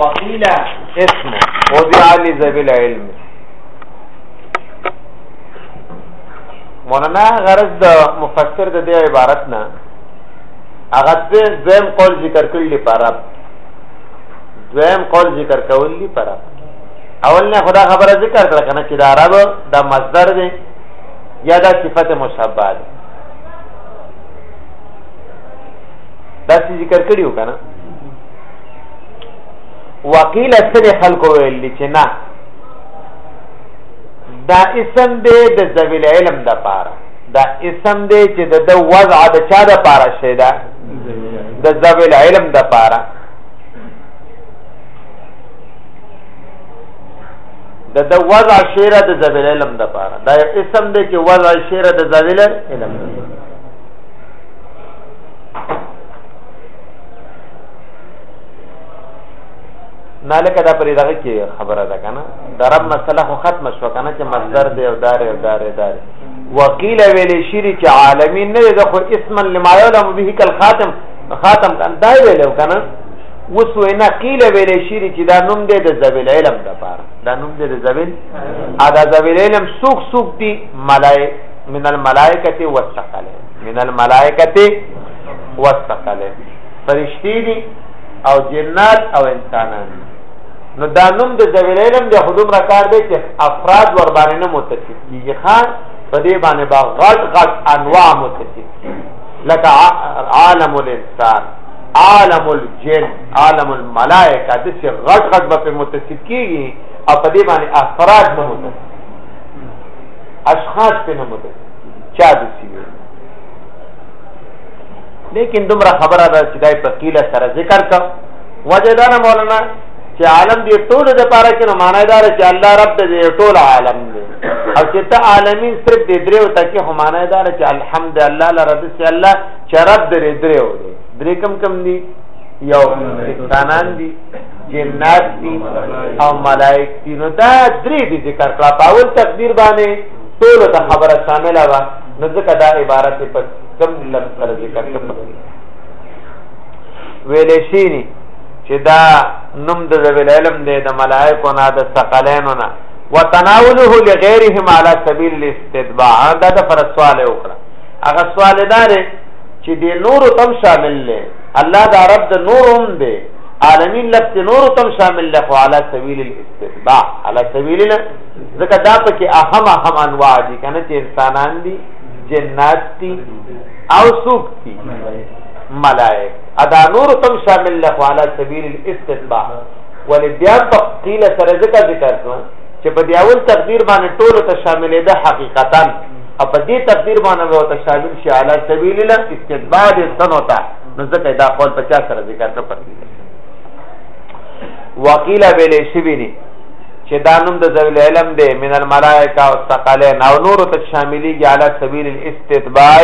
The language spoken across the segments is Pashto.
وقيل اسم وضع لذوي العلم مولانا غرض د مفسر د دې عبارت نه هغه څه زم قول ذکر کړل لپاره دویم قول ذکر کول دی پر اول نه خدا خبره ذکر کړه کنه چې دا عرب دا مصدر دی یا دا صفت مشبہ دی دا څه ذکر کړیو کنه وکیل سن خلکو ویل چې نه دا اسم دی د ذویل علم د پاره دا اسم دی چې د د وضع د چا د پاره شي دا د ذویل علم د پاره د د وضع شعر د ذویل علم د پاره دا اسم دی چې وضع شعر د ذویل علم د پاره نه لکه دا پرې دغه کې خبره ده کنه درم مسله خو ختم شو کنه چې مصدر دی او دار او دار دار وقيل ویل شری چې عالمین نه ده خو اسما لما يعلم به کل خاتم خاتم کان دا ویل کنه وس وینا قیل ویل شری چې دا نوم دی د ذویل علم د پاره دا نوم دی د ذویل ادا ذویل علم سوق سوق دی ملائک من الملائکه والثقلین من الملائکه والثقلین فرشتي دي او جنات او انسانان نو دا نوم د ذویل علم د خودم را کار دی چې افراد ور باندې نه متصف کیږي خان په دې باندې با غټ غټ انواع متصف لکه عالم الانسان عالم الجن عالم الملائکه د څه غټ غټ به متصف کیږي او په دې باندې افراد نه متصف اشخاص په نه مده چا د سی ویل لیکن دومره خبره ده چې دای په قیله سره ذکر کا وجه دا نه مولانا چې عالم دی ټول د پاره کې نو معنی دار چې الله رب دې ټول عالم دی او چې ته عالمین صرف دې دریو تکي هم معنی دار چې الحمد لله لرب چې الله چې رب دې دریو دی درې کم کم دی یو انسانان دی جنات دي او ملائک دي نو دا درې دي ذکر کړه په اول تقدیر باندې ټول ته خبره شامله و نو ځکه دا عبارت په کم لفظ سره ذکر کړه ویلې شي چې دا نوم د ذویل علم دی د ملائکو نه د ثقلینو نه وتناوله لغیرهم علی سبیل الاستتباع دا د پر سوال وکړه هغه سوال دار چې د نور تم شامل نه الله دا رب د نور هم دی عالمین لفظ نور تم شامل له خو علی سبیل الاستتباع علی سبیل ځکه دا پکې اهم اهم انواع دي کنه چې انسانان دي جنات دي او سوق دي ملائک ادا نور تم شامل له خو علی سبیل الاستتباع ولې بیا په قیل سره ذکر ذکر کړو چې په دی اول تقدیر باندې ټول ته شاملې ده حقیقتا او په دې تقدیر باندې ته شامل شي علی سبیل الاستتباع د سنوتا نو ځکه دا قول په چا سره ذکر نه پکې وکیل ویلې شي ویني چې دا نوم د ذوی العلم دی من الملائکه او ثقلین او نور ته شاملېږي علی سبیل الاستتباع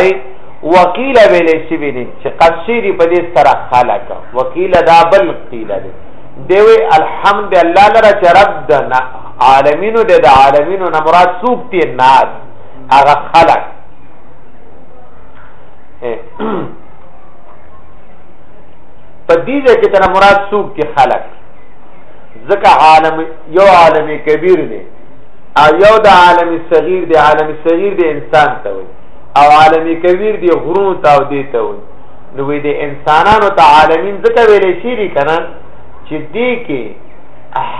وکیل ویلې شي ویني چې قصيري په دې سره خلق وکیل دا بل قیل دی دیوی الحمد الله لره چې رب د عالمینو د عالمینو نه مراد سوق دی ناز هغه خلق په دې ځای کې تر مراد څوک دي خلق ځکه عالم یو عالم کبیر دی او یو د عالم صغیر دی عالم صغیر دی انسان ته وي او عالم کبیر دی غرونو ته او دی ته وي نو وی د انسانانو ته عالمین ځکه ویلې شي دي کنه چې دې کې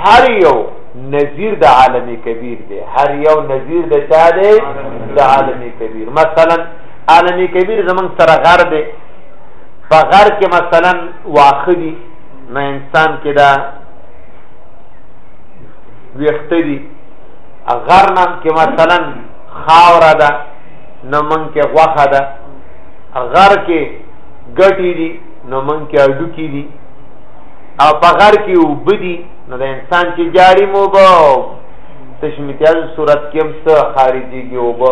هر یو نظیر د عالم کبیر دی هر یو نظیر د چا دی د عالم کبیر مثلا عالم کبیر زمنګ سره غر دی په غر کې مثلا واخه دي نو انسان کې دا ویخت دي غر نام کې مثلا خاوره ده نو من کې غوخه ده غر کې ګټي دي نو من کې اډو کې دي او په غر کې وبدي نو د انسان چې جاری مو به تشمیتیاز صورت کې هم څه خارجيږي وبه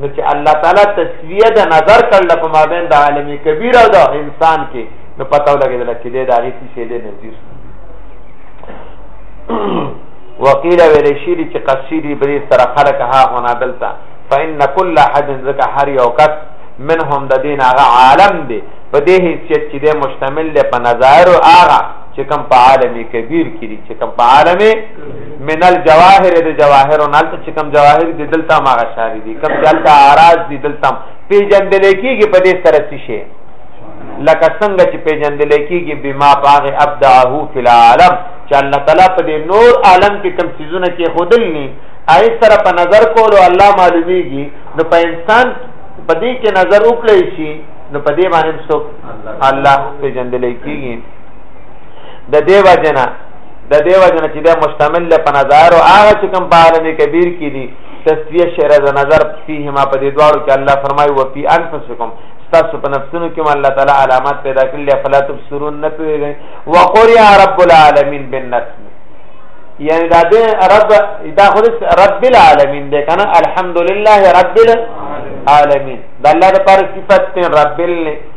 نو چې الله تعالی تسویه د نظر کړل په مابین د عالم کبیر او د انسان کې نو پتاو لګیدل چې د هغه څه شی دی نظیر وقیل ویل شیری چې قصیری بری سره خلق ها هنا دلتا فإن كل حد ذکا هر یو کس منهم د دین هغه عالم دی په دې حیثیت چې د مشتمل له په نظر او هغه چې کم په عالم کبیر کې چې کم په عالم من الجواهر د جواهر او نالته چې کم جواهر دي دلته ما غشاري دي کم دلته اراز دي دلته پیجندل کېږي په دې سره څه شي لکه څنګه چې پیجندل کېږي بما باغ ابدعه فی العالم چې الله تعالی په دې نور عالم کې کم سيزونه کې خودل ني آی سره په نظر کولو الله معلومیږي نو په انسان په دې کې نظر وکړي شي نو په دې باندې څوک الله پیجندل کېږي د دې وجنه د دې وجه نه چې دا مشتمل له په نظر او هغه چې کوم په عالم کبیر کې دي تسویه شعر د نظر فيهما په دې دواړو کې الله فرمایي او فی انفسکم تاسو په نفسونو کې الله تعالی علامات پیدا کړل فلا تبصرون نه پیږي وقریا رب العالمین بالنسب یعنی دا دې رب دا خو رب العالمین دې کنه الحمدلله رب العالمین دا الله لپاره صفات رب العالمین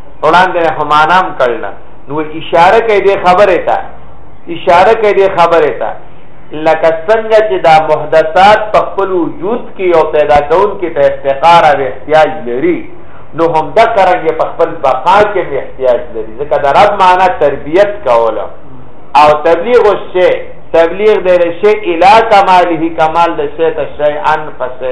وړاندې نه همانام کړل نو اشاره کوي د خبره ته اشاره کوي د خبره ته لکه څنګه چې دا محدثات په خپل وجود کې او پیدا کون کې ته افتقار او احتیاج لري نو هم د کرنګ په خپل بقا کې احتیاج لري ځکه د رب معنا تربیت کوله او تبلیغ الشی تبلیغ د شی الی کماله کمال د شی ته شی ان فسه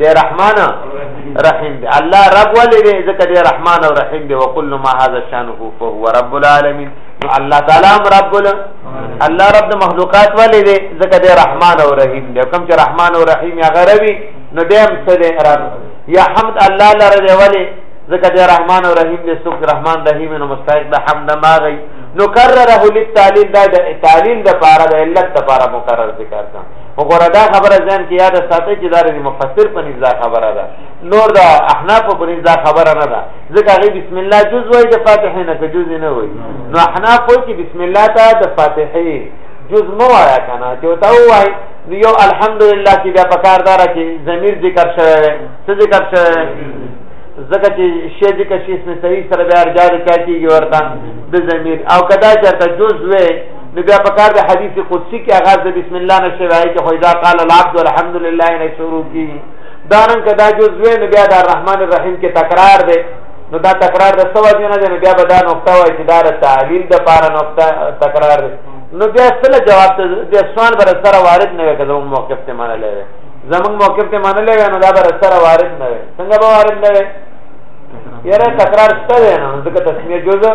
دی رحمان رحیم دی الله رب ولې دی ځکه دی رحمان او رحیم دی وکل ما هذا شانه فهو رب العالمین نو الله تعالی هم رب الله رب د مخلوقات ولې دی ځکه دی رحمان او رحیم دی کوم چې رحمان او رحیم یا غروي نو دی هم څه دی رب یا حمد الله لره دی ولې ځکه دی رحمان او رحیم دی سوک رحمان رحیم نو مستحق د حمد ما غي نو کرره للتعلیل دا د تعلیل د پاره د علت د پاره مکرر ذکر کړه وګوره دا خبره ځان کې یاد ساتي چې دا د مفسر په نيز دا خبره ده نور دا احناف په نيز دا خبره نه ده ځکه هغه بسم الله جز وای د فاتحه نه جز نه وای نو احناف وای چې بسم الله ته د فاتحه جز مو وایا کنه چې تا وای نو یو الحمدلله چې بیا پکار دار چې ضمیر ذکر شوی څه ذکر شوی زکه چې شی دې کشیس نه صحیح سره بیا ارجاع کوي ورته د ضمیر او کدا چرته جز وې نو بیا په کار د حدیث قدسی کې آغاز د بسم الله نه شوی چې خو اذا قال العبد الحمد لله نه شروع کی دارن کدا جز وې نو بیا د الرحمن الرحیم کې تکرار دی نو دا تکرار د سو دی نه دی نو بیا به دا نقطه وای چې دا د تعلیل د پاره نقطه تکرار دی نو بیا سره جواب ته بیا سوال بر سره وارد نه وي کله موقف ته معنی لوي زمون موقف ته معنی لوي نو دا بر سره وارد نه وي څنګه به وارد نه وي یاره تکرار شته نه ځکه تسمیه جزء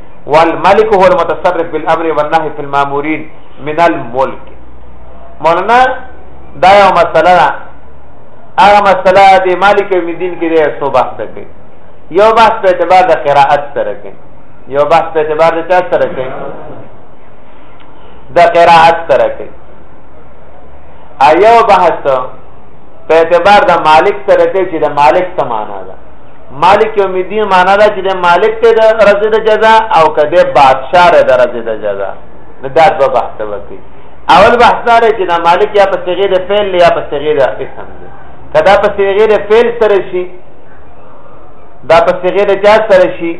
والملک هو المتصرف بالامر والنهي في المامورين من الملك مولانا دا یو مسله ده هغه مسله د مالک یوم الدین کې ده سو بحث کوي یو بحث په اعتبار د قرائت سره کوي یو بحث په اعتبار د چا سره کوي د قرائت سره کوي ایو بحث په اعتبار د مالک سره کوي چې د مالک څه معنا ده مالک یوم الدین معنا دا چې د مالک ته د رزق د جزاء او کده بادشاہ ر د رزق د جزاء نه دا دوه بحث وکړي اول بحث دا دی چې دا مالک یا په صيغه د فعل یا په صيغه د اسم دی کدا په صيغه د فعل سره شي دا په صيغه د چا سره شي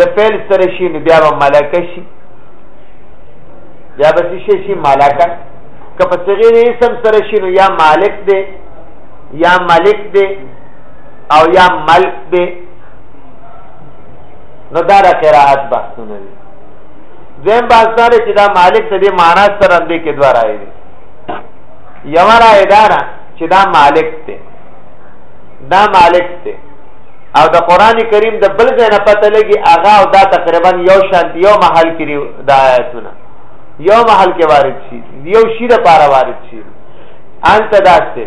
د فعل سره شي نو بیا به ملک شي بیا به شي شي ملک که په صيغه د اسم سره شي نو یا مالک دی یا ملک دی او یا ملک دی نو دا د قرائت بحثونه دي دویم بحث دا چې دا مالک ته دې معنا سره اندې کې دوه راي دي یو راي دا نه چې دا مالک دی دا مالک دی او د قران کریم د بل ځای نه پته لګي اغا او دا تقریبا یو شان یو محل کې د آیاتونه یو محل کې وارد شي یو شی د پاره وارد شي انت داسته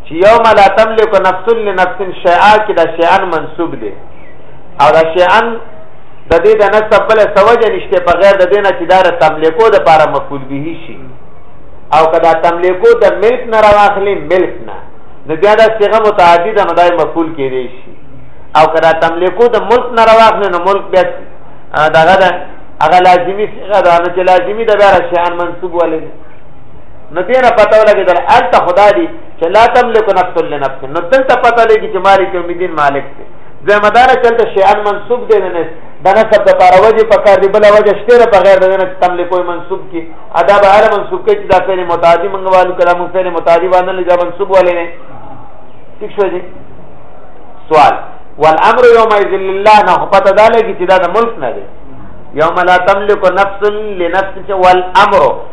چې یوم لا تملک نفس لنفس شیئا کې دا شیئا منصوب دی او دا شیئا د دې د نسب بل سوجه نشته په غیر د دې نه چې دا د تملکو د لپاره مفعول به شي او کدا تملکو د ملک نه راخلی ملک نه نو بیا دا صيغه متعدد نه دای مفعول کېدی شي او کدا تملکو د ملک نه راخلی نو ملک بیا دغه هغه لازمی صيغه ده نو چې لازمی د بیا شیئا منصوب ولې نو دې نه پته ولګېدل الته خدا دی چې لا تملک نفس لنفس نو دلته پته لګي چې مالک یوم الدین مالک دی ځمه دار چلته شیان منسوب دی نه د نسب د پاره وجه په کار دی بل وجه شته په غیر د نه تملک کوئی منسوب کی ادا به هر منسوب کې چې دا فعل متعدی منغوالو کلام فعل متعدی باندې لږه منسوب ولې نه ٹھیک شو جی سوال والامر یومئذ لله نه پته دا لګي چې دا د ملک نه دی یوم لا تملک نفس لنفس والامر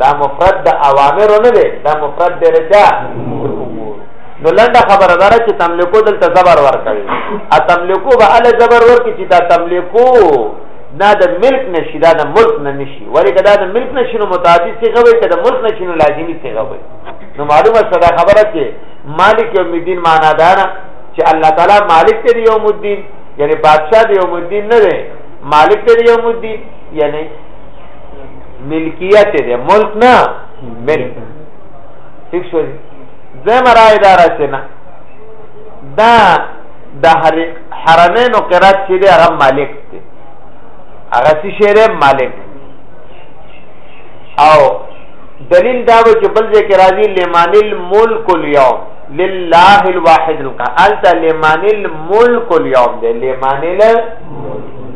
دا مفرد د اوامر نه دی دا مفرد دی رچا نو لنډه خبره ده چې تملکو دلته زبر ورکړي ا تملکو به ال زبر ورکړي چې دا تملکو نه د ملک نشي دا د ملک نه نشي ولی کدا د ملک نشي نو متعدی څه غوي کدا ملک نشي نو لازمي څه غوي نو معلومه صدا خبره چې مالک یوم الدین معنا دار چې الله تعالی مالک دی یوم الدین یعنی بادشاہ دی یوم الدین نه دی مالک دی یوم الدین یعنی ملکیت دی ملک نه ملک ٹھیک شو دی زم رائے دار چې نه دا د حرمینو قرات چې دی هغه مالک دی هغه چې شهره مالک او دلیل دا و چې بل ځای کې راځي لمن الملک اليوم لله الواحد القهار الته لمن الملک اليوم دی لمن الملک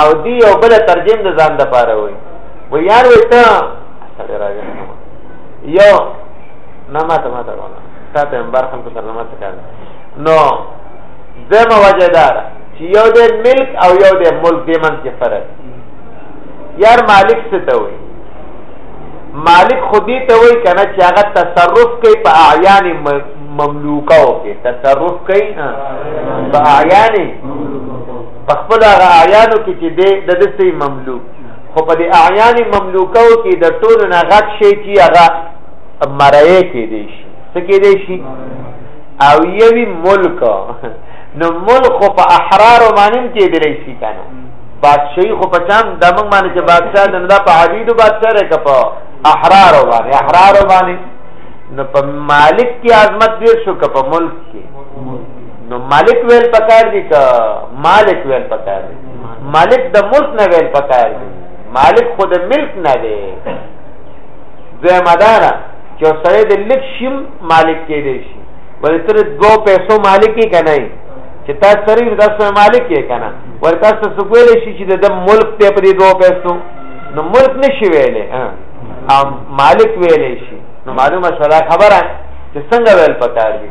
او دی یو بل ترجم د ځان د پاره وي و یار وې ته سره راځي یو نه ماته ماته ونه تا ته هم برخم کو سره نه ماته کار نو زما وجه دار چې یو د ملک او یو د ملک د من کې فرق یار مالک څه ته وي مالک خودی ته وای کنه چې هغه تصرف کوي په اعیان مملوکاو کې تصرف کوي په اعیان په خپل هغه اعیانو کې چې دی د دستی مملوک خو په دې اعیان مملوکو کې د ټولو نه غټ شي چې هغه مرایه کې دی شي څه کې دی شي او یوی ملک نو ملک خو په احرار مانم کې دی شي کنه بادشاہي خو په چم د موږ باندې چې بادشاہ د نه په عبیدو بادشاہ رې کپا احرار باندې احرار باندې نو په مالک کې عظمت ډیر شو کپا ملک کې نو مالک ویل پکار دي که مالک ویل پکار دي مالک د ملک نه ویل پکار دي مالک خود ملک نه دی زمدارا چې سره د لک شیم مالک کې دی شي ولې تر دو پیسو مالک یې کنه چې تا سره د تاسو مالک یې کنه ورته تاسو څه ویل شي چې د ملک ته پرې دو پیسو نو ملک نشي ویلې ها مالک ویلې شي نو معلومه شوه خبره چې څنګه ویل پکار دي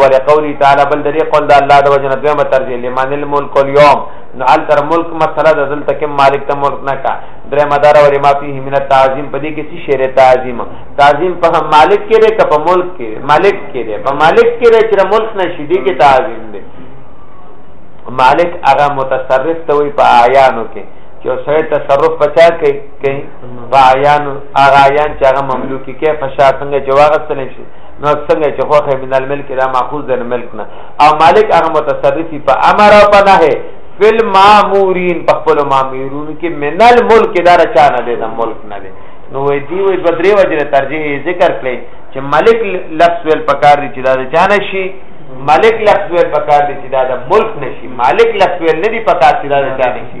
ولقوله تعالی بل دې قول د الله د وجنه دویمه ترجیح لمن الملک اليوم نو ال تر ملک مسله د دلته کې مالک ته ملک نه کا درې مدار ولې ما فيه من التعظیم په دې کې څه شعر تعظیم تعظیم په مالک کې لري که په ملک کې مالک کې لري په مالک کې لري چې ملک نشي دې کې تعظیم دی مالک هغه متصرف ته وي په آیانو کې چې سره تصرف پچا کوي کوي په آیانو هغه آیان چې هغه مملوکي کې فشا څنګه جواغ سلیم شي نو څنګه چې خوخه من الملک دا ماخوذ ده ملک نه او مالک هغه متصرفي په امر او په نهي فل مامورین په خپل مامورون کې من الملک دا رچا نه ده د ملک نه ده نو وې دی وې په درې وجره ترجیح ذکر کړي چې ملک لفظ ول پکار دي چې دا د چانه شي ملک لفظ ول پکار دي چې دا د ملک نشي مالک لفظ ول نه دي پکار چې دا د چانه شي